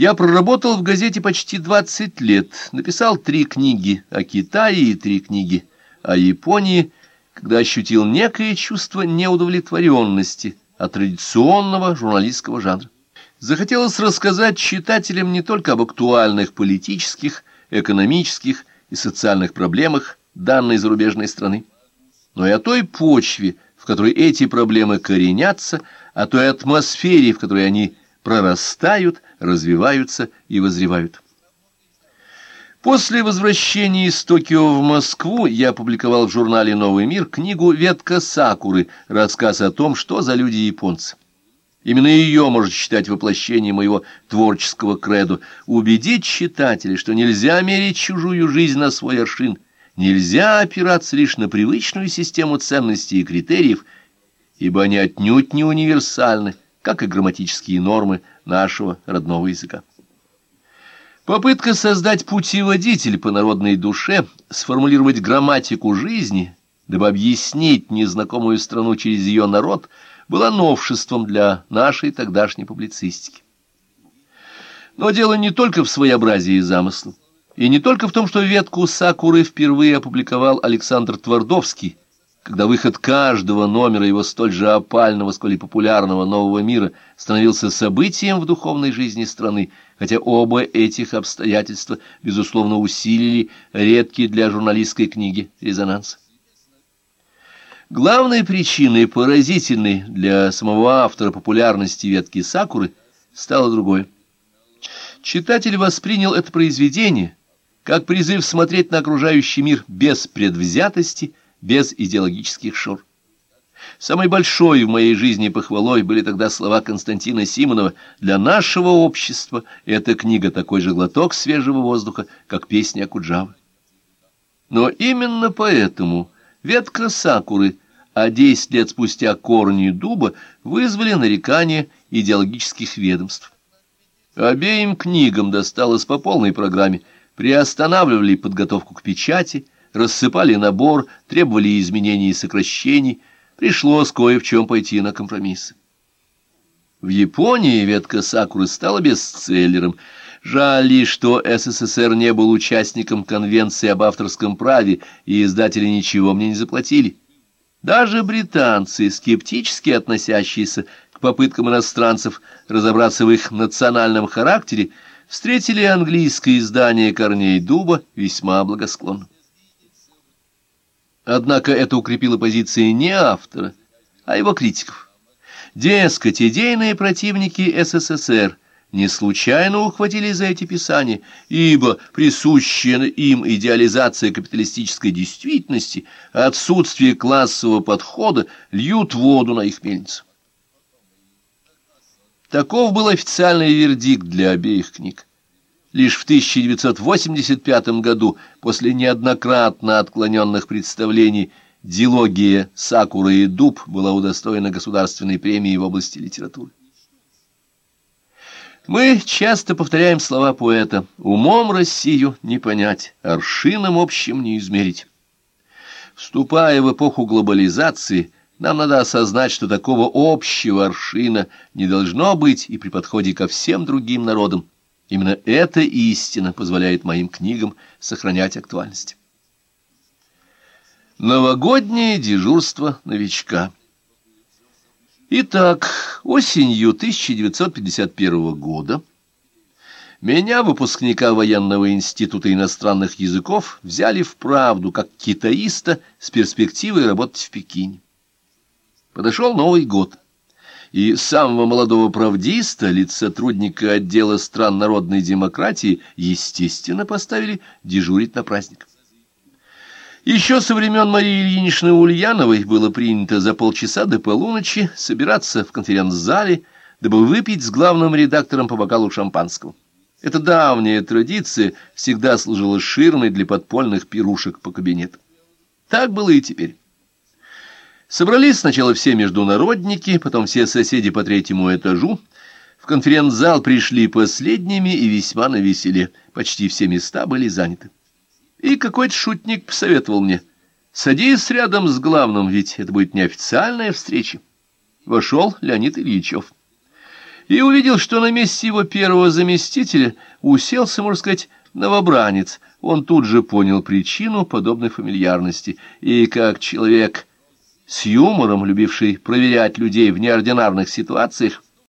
Я проработал в газете почти 20 лет, написал три книги о Китае и три книги о Японии, когда ощутил некое чувство неудовлетворенности от традиционного журналистского жанра. Захотелось рассказать читателям не только об актуальных политических, экономических и социальных проблемах данной зарубежной страны, но и о той почве, в которой эти проблемы коренятся, о той атмосфере, в которой они прорастают, развиваются и возревают. После возвращения из Токио в Москву я опубликовал в журнале «Новый мир» книгу «Ветка сакуры», рассказ о том, что за люди японцы. Именно ее может считать воплощением моего творческого кредо, убедить читателей, что нельзя мерить чужую жизнь на свой аршин, нельзя опираться лишь на привычную систему ценностей и критериев, ибо они отнюдь не универсальны, как и грамматические нормы нашего родного языка. Попытка создать путеводитель по народной душе, сформулировать грамматику жизни, дабы объяснить незнакомую страну через ее народ, была новшеством для нашей тогдашней публицистики. Но дело не только в своеобразии замысла, и не только в том, что ветку Сакуры впервые опубликовал Александр Твардовский, когда выход каждого номера его столь же опального, сколь и популярного нового мира становился событием в духовной жизни страны, хотя оба этих обстоятельства, безусловно, усилили редкий для журналистской книги резонанс. Главной причиной поразительной для самого автора популярности ветки Сакуры стало другое. Читатель воспринял это произведение как призыв смотреть на окружающий мир без предвзятости – без идеологических шор. Самой большой в моей жизни похвалой были тогда слова Константина Симонова «Для нашего общества эта книга такой же глоток свежего воздуха, как песня Акуджавы». Но именно поэтому ветка сакуры, а десять лет спустя корни дуба вызвали нарекания идеологических ведомств. Обеим книгам досталось по полной программе, приостанавливали подготовку к печати – рассыпали набор, требовали изменений и сокращений, пришлось кое в чем пойти на компромиссы. В Японии ветка сакуры стала бестселлером. Жаль что СССР не был участником конвенции об авторском праве, и издатели ничего мне не заплатили. Даже британцы, скептически относящиеся к попыткам иностранцев разобраться в их национальном характере, встретили английское издание «Корней дуба» весьма благосклонно. Однако это укрепило позиции не автора, а его критиков. Дескать, идейные противники СССР не случайно ухватили за эти писания, ибо присущая им идеализация капиталистической действительности, отсутствие классового подхода льют воду на их мельницу. Таков был официальный вердикт для обеих книг. Лишь в 1985 году, после неоднократно отклоненных представлений, дилогия «Сакура и дуб» была удостоена государственной премии в области литературы. Мы часто повторяем слова поэта «Умом Россию не понять, аршином общим не измерить». Вступая в эпоху глобализации, нам надо осознать, что такого общего аршина не должно быть и при подходе ко всем другим народам, Именно эта истина позволяет моим книгам сохранять актуальность. Новогоднее дежурство новичка. Итак, осенью 1951 года меня, выпускника военного института иностранных языков, взяли в правду как китаиста с перспективой работать в Пекине. Подошел Новый год и самого молодого правдиста, лиц-сотрудника отдела стран народной демократии, естественно, поставили дежурить на праздник. Еще со времен Марии Ильиничны Ульяновой было принято за полчаса до полуночи собираться в конференц-зале, дабы выпить с главным редактором по бокалу шампанского. Эта давняя традиция всегда служила ширмой для подпольных пирушек по кабинету. Так было и теперь. Собрались сначала все международники, потом все соседи по третьему этажу. В конференц-зал пришли последними и весьма навеселе. Почти все места были заняты. И какой-то шутник посоветовал мне. «Садись рядом с главным, ведь это будет неофициальная встреча». Вошел Леонид Ильичев. и увидел, что на месте его первого заместителя уселся, можно сказать, новобранец. Он тут же понял причину подобной фамильярности, и как человек с юмором, любивший проверять людей в неординарных ситуациях,